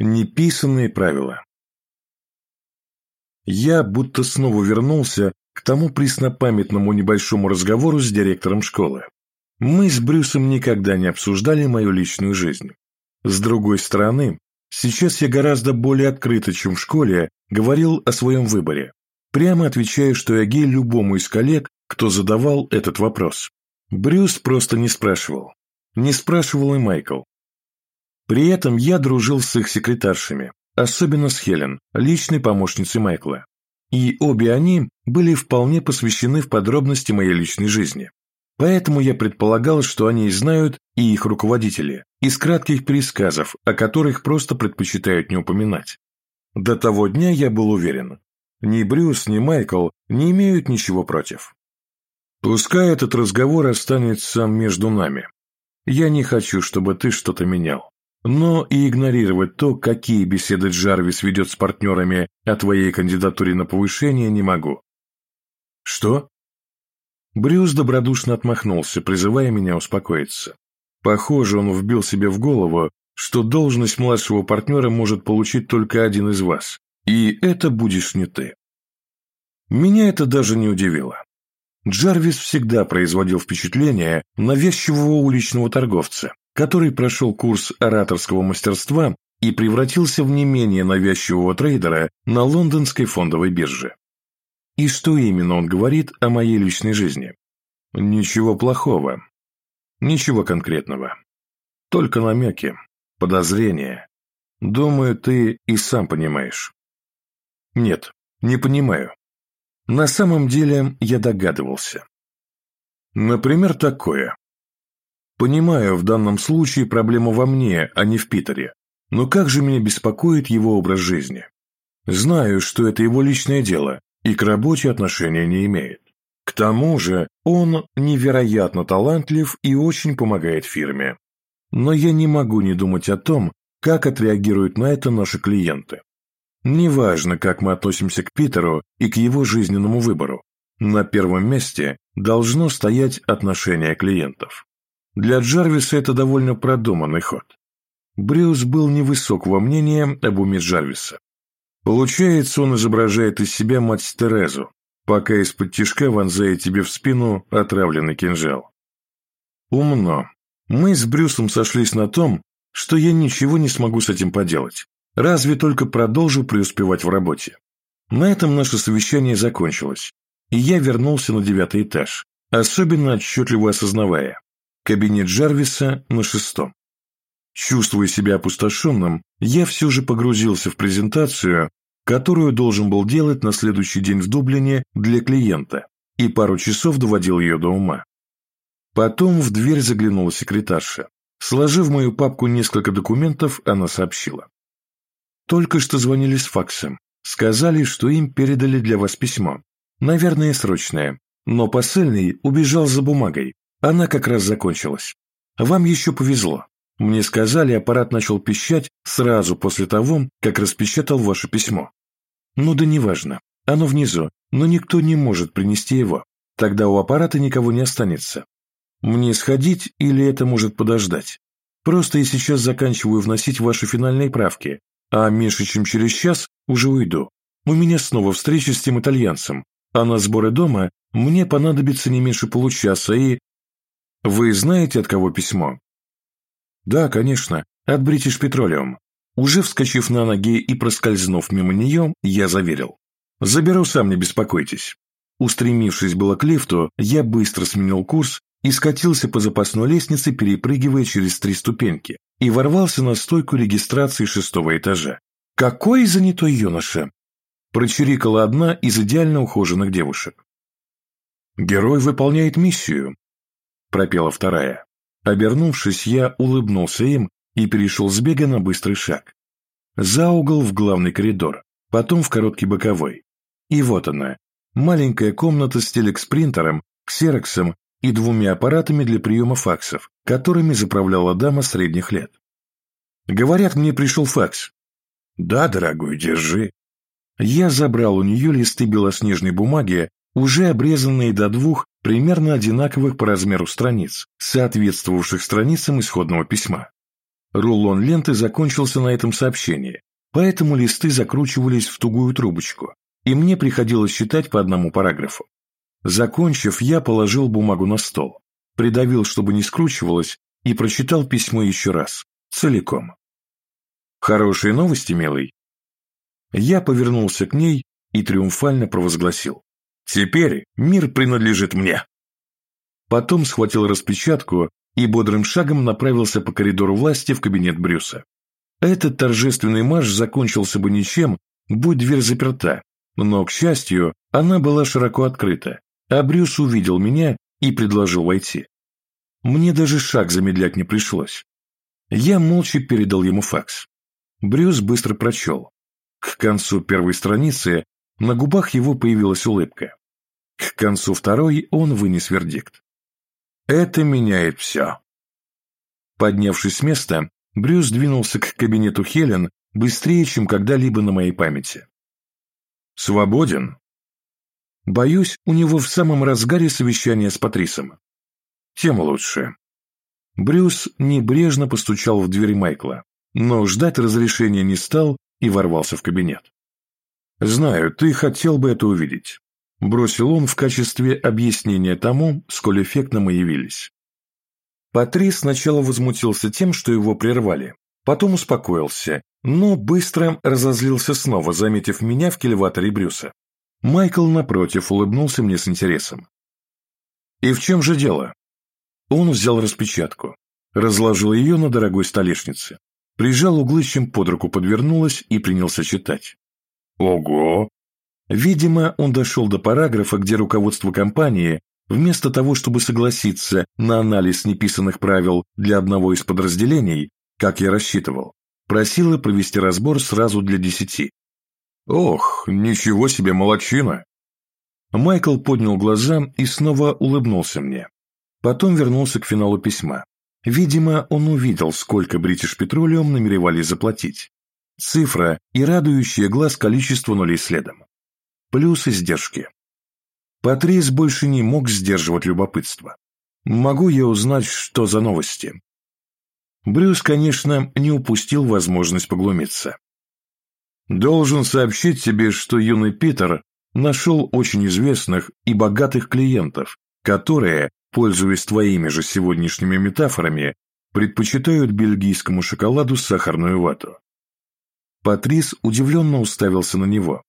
Неписанные правила. Я будто снова вернулся к тому преснопамятному небольшому разговору с директором школы. Мы с Брюсом никогда не обсуждали мою личную жизнь. С другой стороны, сейчас я гораздо более открыто, чем в школе, говорил о своем выборе. Прямо отвечаю, что я гей любому из коллег, кто задавал этот вопрос. Брюс просто не спрашивал. Не спрашивал и Майкл. При этом я дружил с их секретаршами, особенно с Хелен, личной помощницей Майкла. И обе они были вполне посвящены в подробности моей личной жизни. Поэтому я предполагал, что они знают и их руководители, из кратких пересказов, о которых просто предпочитают не упоминать. До того дня я был уверен, ни Брюс, ни Майкл не имеют ничего против. Пускай этот разговор останется между нами. Я не хочу, чтобы ты что-то менял. Но и игнорировать то, какие беседы Джарвис ведет с партнерами о твоей кандидатуре на повышение, не могу. Что? Брюс добродушно отмахнулся, призывая меня успокоиться. Похоже, он вбил себе в голову, что должность младшего партнера может получить только один из вас, и это будешь не ты. Меня это даже не удивило. Джарвис всегда производил впечатление навязчивого уличного торговца, который прошел курс ораторского мастерства и превратился в не менее навязчивого трейдера на лондонской фондовой бирже. И что именно он говорит о моей личной жизни? Ничего плохого. Ничего конкретного. Только намеки, подозрения. Думаю, ты и сам понимаешь. Нет, не понимаю. На самом деле я догадывался. Например, такое. Понимаю, в данном случае проблема во мне, а не в Питере. Но как же меня беспокоит его образ жизни? Знаю, что это его личное дело, и к работе отношения не имеет. К тому же он невероятно талантлив и очень помогает фирме. Но я не могу не думать о том, как отреагируют на это наши клиенты. Неважно, как мы относимся к Питеру и к его жизненному выбору, на первом месте должно стоять отношение клиентов. Для Джарвиса это довольно продуманный ход. Брюс был невысокого мнения об уме Джарвиса. Получается, он изображает из себя мать Терезу, пока из-под тишка вонзает тебе в спину отравленный кинжал. Умно. Мы с Брюсом сошлись на том, что я ничего не смогу с этим поделать, разве только продолжу преуспевать в работе. На этом наше совещание закончилось, и я вернулся на девятый этаж, особенно отчетливо осознавая, Кабинет Джарвиса на шестом. Чувствуя себя опустошенным, я все же погрузился в презентацию, которую должен был делать на следующий день в Дублине для клиента, и пару часов доводил ее до ума. Потом в дверь заглянула секретарша. Сложив в мою папку несколько документов, она сообщила. «Только что звонили с факсом. Сказали, что им передали для вас письмо. Наверное, срочное. Но посыльный убежал за бумагой, она как раз закончилась. Вам еще повезло. Мне сказали, аппарат начал пищать сразу после того, как распечатал ваше письмо. Ну да неважно. Оно внизу, но никто не может принести его. Тогда у аппарата никого не останется. Мне сходить или это может подождать? Просто я сейчас заканчиваю вносить ваши финальные правки, а меньше чем через час уже уйду. У меня снова встреча с тем итальянцем, а на сборы дома мне понадобится не меньше получаса и... Вы знаете, от кого письмо? Да, конечно, от British Petroleum. Уже вскочив на ноги и проскользнув мимо нее, я заверил. Заберу сам, не беспокойтесь. Устремившись было к лифту, я быстро сменил курс и скатился по запасной лестнице, перепрыгивая через три ступеньки, и ворвался на стойку регистрации шестого этажа. «Какой занятой юноша!» Прочирикала одна из идеально ухоженных девушек. «Герой выполняет миссию», пропела вторая. Обернувшись, я улыбнулся им и перешел с бега на быстрый шаг. За угол в главный коридор, потом в короткий боковой. И вот она, маленькая комната с телекспринтером, ксероксом и двумя аппаратами для приема факсов, которыми заправляла дама средних лет. «Говорят, мне пришел факс». «Да, дорогой, держи». Я забрал у нее листы белоснежной бумаги, уже обрезанные до двух примерно одинаковых по размеру страниц, соответствовавших страницам исходного письма. Рулон ленты закончился на этом сообщении, поэтому листы закручивались в тугую трубочку, и мне приходилось читать по одному параграфу. Закончив, я положил бумагу на стол, придавил, чтобы не скручивалось, и прочитал письмо еще раз, целиком. «Хорошие новости, милый?» Я повернулся к ней и триумфально провозгласил. «Теперь мир принадлежит мне!» Потом схватил распечатку и бодрым шагом направился по коридору власти в кабинет Брюса. Этот торжественный марш закончился бы ничем, будь дверь заперта, но, к счастью, она была широко открыта, а Брюс увидел меня и предложил войти. Мне даже шаг замедлять не пришлось. Я молча передал ему факс. Брюс быстро прочел. К концу первой страницы на губах его появилась улыбка. К концу второй он вынес вердикт. Это меняет все. Поднявшись с места, Брюс двинулся к кабинету Хелен быстрее, чем когда-либо на моей памяти. «Свободен?» Боюсь, у него в самом разгаре совещания с Патрисом. Тем лучше. Брюс небрежно постучал в дверь Майкла, но ждать разрешения не стал и ворвался в кабинет. «Знаю, ты хотел бы это увидеть», – бросил он в качестве объяснения тому, сколь эффектно мы явились. Патрис сначала возмутился тем, что его прервали, потом успокоился, но быстро разозлился снова, заметив меня в кильваторе Брюса. Майкл, напротив, улыбнулся мне с интересом. «И в чем же дело?» Он взял распечатку, разложил ее на дорогой столешнице, прижал углы, чем под руку подвернулась и принялся читать. «Ого!» Видимо, он дошел до параграфа, где руководство компании Вместо того, чтобы согласиться на анализ неписанных правил для одного из подразделений, как я рассчитывал, просила провести разбор сразу для десяти. «Ох, ничего себе молодчина!» Майкл поднял глаза и снова улыбнулся мне. Потом вернулся к финалу письма. Видимо, он увидел, сколько British Petroleum намеревались заплатить. Цифра и радующее глаз количество нулей следом. Плюс издержки. Патрис больше не мог сдерживать любопытство. «Могу я узнать, что за новости?» Брюс, конечно, не упустил возможность поглумиться. «Должен сообщить тебе, что юный Питер нашел очень известных и богатых клиентов, которые, пользуясь твоими же сегодняшними метафорами, предпочитают бельгийскому шоколаду сахарную вату». Патрис удивленно уставился на него,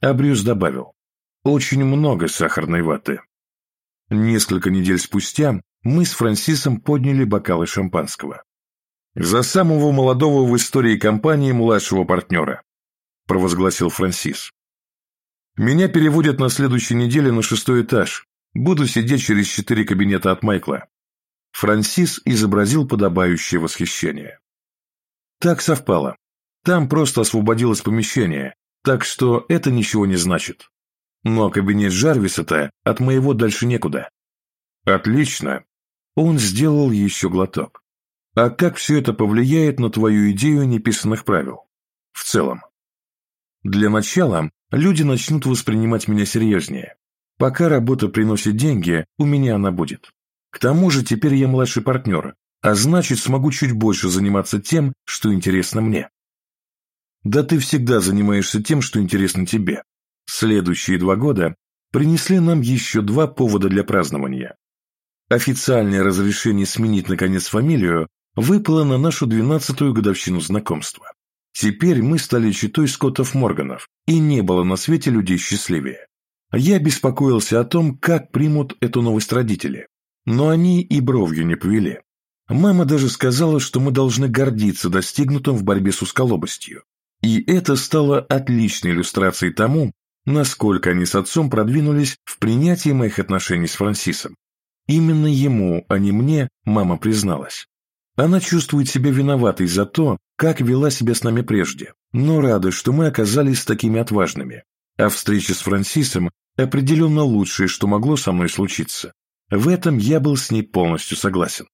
а Брюс добавил. Очень много сахарной ваты. Несколько недель спустя мы с Франсисом подняли бокалы шампанского. «За самого молодого в истории компании младшего партнера», – провозгласил Франсис. «Меня переводят на следующей неделе на шестой этаж. Буду сидеть через четыре кабинета от Майкла». Франсис изобразил подобающее восхищение. Так совпало. Там просто освободилось помещение, так что это ничего не значит. Но кабинет Жарвиса-то от моего дальше некуда. Отлично. Он сделал еще глоток. А как все это повлияет на твою идею неписанных правил? В целом. Для начала люди начнут воспринимать меня серьезнее. Пока работа приносит деньги, у меня она будет. К тому же теперь я младший партнер, а значит смогу чуть больше заниматься тем, что интересно мне. Да ты всегда занимаешься тем, что интересно тебе. Следующие два года принесли нам еще два повода для празднования. Официальное разрешение сменить, наконец, фамилию выпало на нашу двенадцатую годовщину знакомства. Теперь мы стали читой Скоттов-Морганов, и не было на свете людей счастливее. Я беспокоился о том, как примут эту новость родители, но они и бровью не повели. Мама даже сказала, что мы должны гордиться достигнутым в борьбе с усколобостью. И это стало отличной иллюстрацией тому, насколько они с отцом продвинулись в принятии моих отношений с Франсисом. Именно ему, а не мне, мама призналась. Она чувствует себя виноватой за то, как вела себя с нами прежде, но рада, что мы оказались такими отважными. А встреча с Франсисом определенно лучшее, что могло со мной случиться. В этом я был с ней полностью согласен.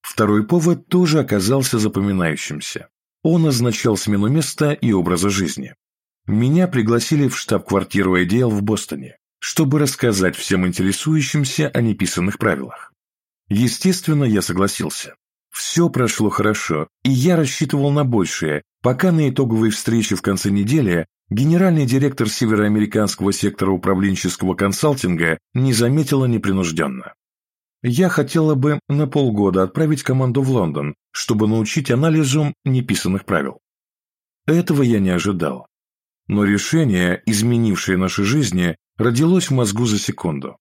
Второй повод тоже оказался запоминающимся. Он означал смену места и образа жизни. Меня пригласили в штаб-квартиру ADL в Бостоне, чтобы рассказать всем интересующимся о неписанных правилах. Естественно, я согласился. Все прошло хорошо, и я рассчитывал на большее, пока на итоговой встрече в конце недели генеральный директор североамериканского сектора управленческого консалтинга не заметила непринужденно. Я хотела бы на полгода отправить команду в Лондон, чтобы научить анализу неписанных правил. Этого я не ожидал. Но решение, изменившее наши жизни, родилось в мозгу за секунду.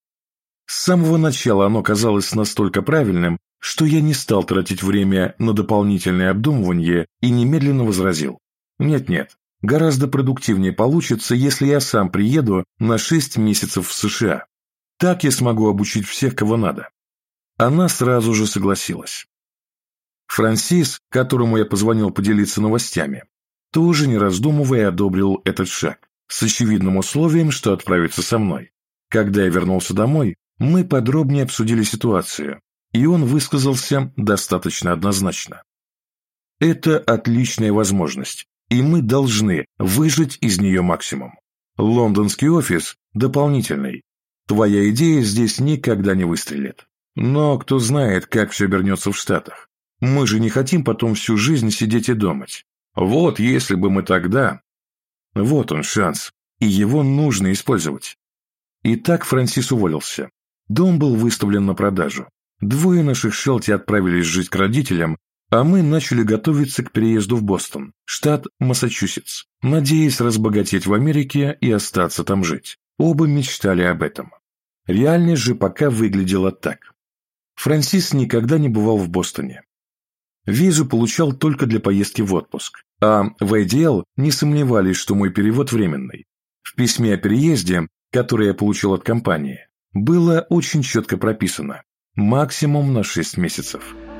С самого начала оно казалось настолько правильным, что я не стал тратить время на дополнительное обдумывание и немедленно возразил. Нет-нет, гораздо продуктивнее получится, если я сам приеду на 6 месяцев в США. Так я смогу обучить всех, кого надо. Она сразу же согласилась. Франсис, которому я позвонил поделиться новостями, тоже не раздумывая одобрил этот шаг, с очевидным условием, что отправится со мной. Когда я вернулся домой, мы подробнее обсудили ситуацию, и он высказался достаточно однозначно. Это отличная возможность, и мы должны выжать из нее максимум. Лондонский офис дополнительный. Твоя идея здесь никогда не выстрелит. Но кто знает, как все обернется в Штатах. Мы же не хотим потом всю жизнь сидеть и думать. Вот если бы мы тогда... Вот он шанс, и его нужно использовать. И так Франсис уволился. Дом был выставлен на продажу. Двое наших Шелти отправились жить к родителям, а мы начали готовиться к переезду в Бостон, штат Массачусетс, надеясь разбогатеть в Америке и остаться там жить. Оба мечтали об этом. Реальность же пока выглядела так. Франсис никогда не бывал в Бостоне. Визу получал только для поездки в отпуск, а в IDL не сомневались, что мой перевод временный. В письме о переезде, которое я получил от компании, было очень четко прописано – максимум на 6 месяцев –